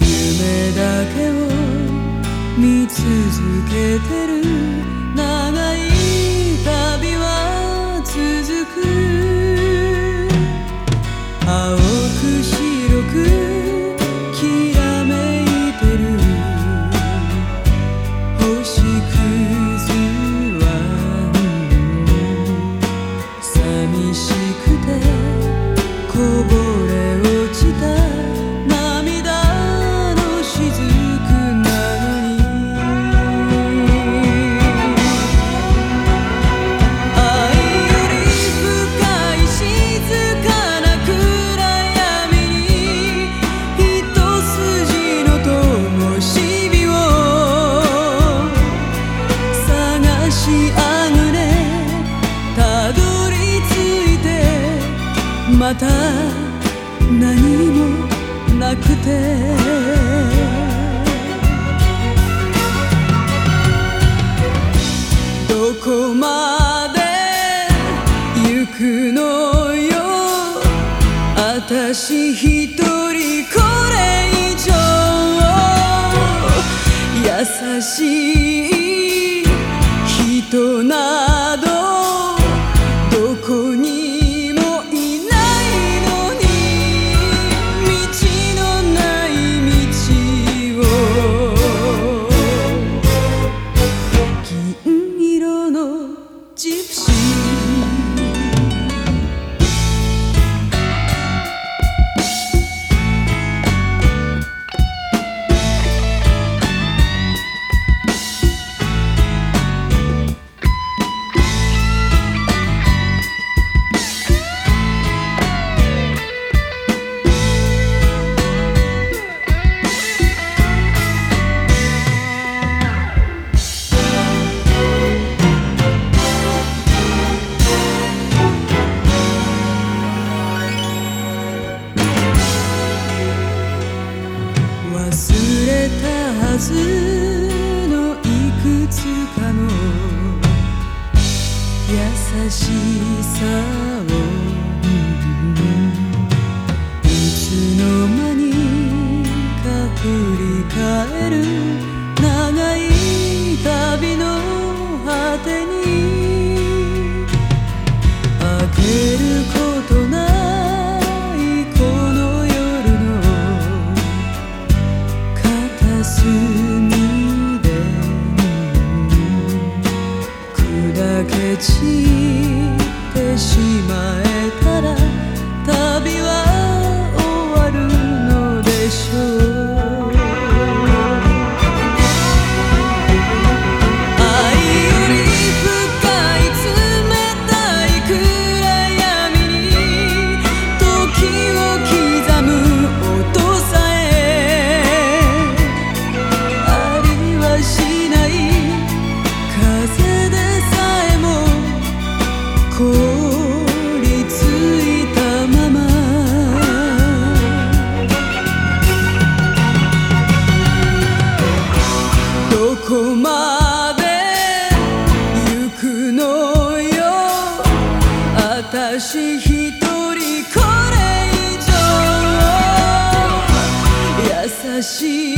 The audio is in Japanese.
夢だけを見続けてる。また何もなくて。どこまで行くのよ。私一人これ以上。優しい人など。しさ私一人これ以上。優しい